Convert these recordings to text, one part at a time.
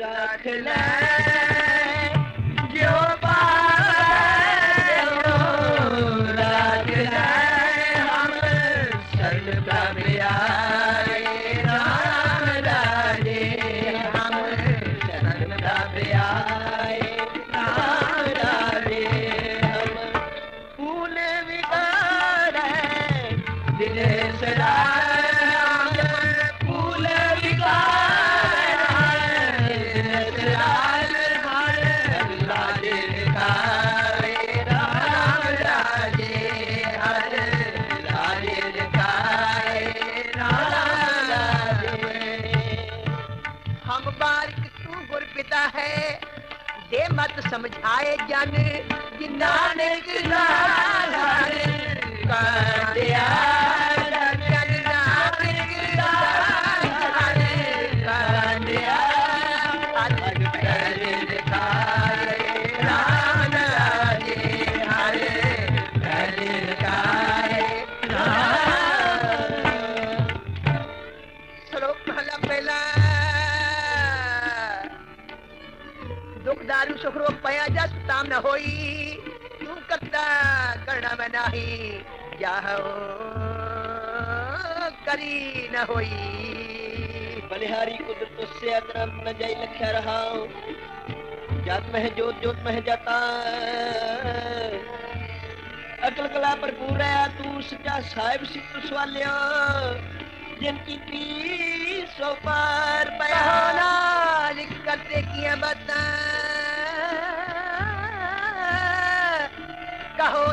रख जो पायो रख हम शरण प्रभु आए दे मत समझाए जन कि नानक नानक कर जन ताम न होई। तू करता करना में नाही। जाहो करी न होई। बलिहारी कुदरत उससे अतरम न जाई लख्या रहा जात में है जोत जोत में है जाता अकल कला भरपूर है तू सच्चा साहिब सी तू सवालिया जिनकी पी सो पार पया नानक करते किया बता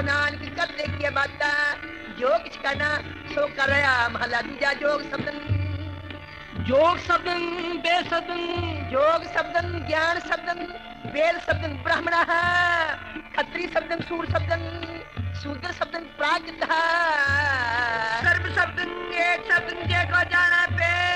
नानक करते किया बता जो कुछ करना सो कर रहा महला। दूजा जोग शब्दन। जोग शब्दन बेसदन जोग शब्दन, ज्ञान शब्दन। वेद शब्दन, ब्राह्मण खत्री शब्दन, सूर शब्दन। शूद्र शब्दन, प्राकृत सर्व शब्दन, एक शब्दन जे को जाना पे।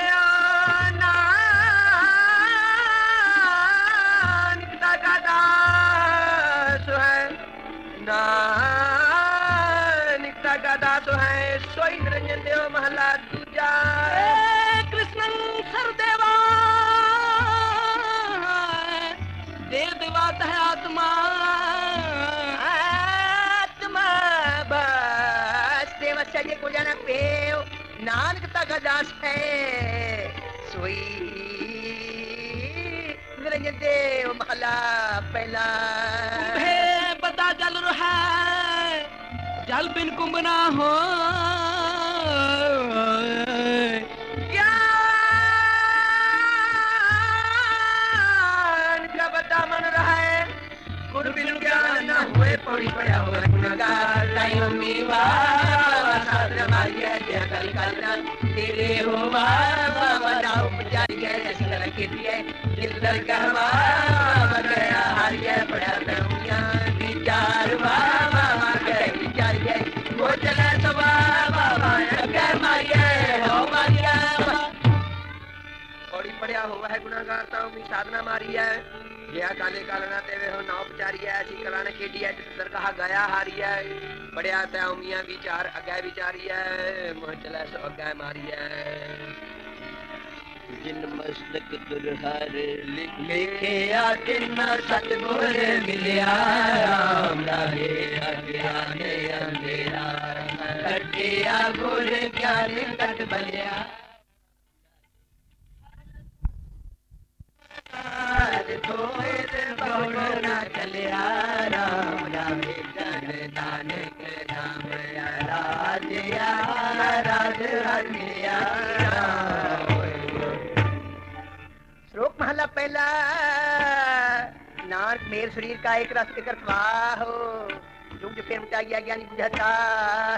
सजे को जाना पे नानक तक दास है। सोई। निरंजन देव महला पहला है पता चल रहा जल बिन कुंभ ना हो। करना तेरे हो बाबा, बताओ पुजारी है असर के दिए दिल दर कहवा गया हार गया, पड़ा करूँगा विचार बाबा गए, विचार गए वो चला तो बाबा कह मारिया हो मारिया पौड़ी पड़िया हुआ है गुनागार ताऊ की साधना मारी है। जया काले कालना तेवे हो नाव पचारी है ऐसी कला ने खेडी है जिस दर कहा गया हारी है। बढ़िया तय मियाँ विचार अगै विचारी है मोह चला सो अगै मारी है। जिन मस्तक दुरहर लिखे दिन सतगुर मिलिया राम लागे अज्ञाने अंधेरा। कटिया गुर ज्ञान कट बलिया। चलिया श्लोक महला पहला नानक मेर शरीर का एक रस कर हो। जुग जो फिर मिटा गया, ज्ञानी बुझाता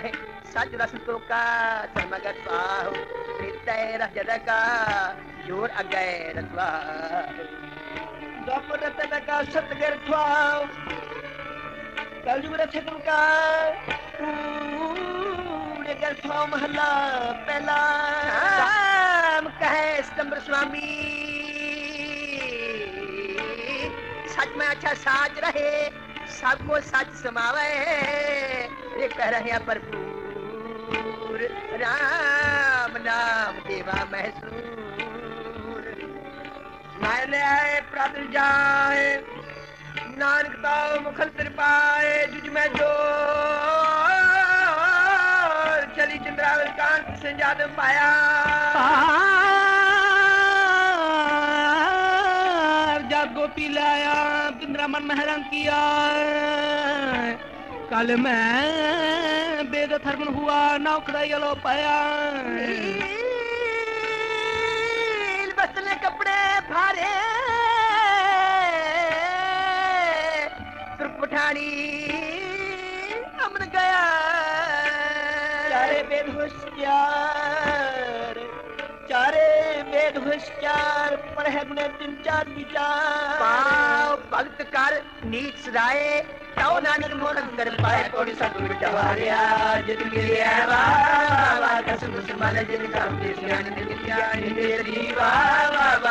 है। सच रस तो का समगत हो। हृदय रस जद का, ज़ोर अगय रसवा दप रतन सतगर ख्वाओ कलयुग रथन का पूरे गर ख्वाओ महला पहला कहे स्तंभ स्वामी। सच में अच्छा साज रहे। सबको सच समावे। ये कह रहे हैं भरपूर। राम, नाम देवा महसूर मैले आए प्रद जाए, नानक मुखल तिरपाए जुझ जो चली चंद्रावल कांत से जाद पाया। जब लाया पिंद्रा मन महरंग किया। कल मैं बेद थर्मन हुआ नौकरा लो पाया कपड़े भारे। सुर्ख पठानी अमन गया। चारे वेद होशियार चारे वेद होशियार पढ़े गुणे तीन चार विचार। पाव भगत कर नीच सदाए ताओ नानक मोहन कर पाए कोड़ी सतगुरु जवारिया। जित मिलिया वाह कसम सुमन जिन काम के ज्ञान नित्य ज्ञान वाह वाह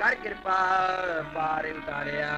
ਕਰ ਕਿਰਪਾ ਪਾਰ ਉਤਾਰਿਆ।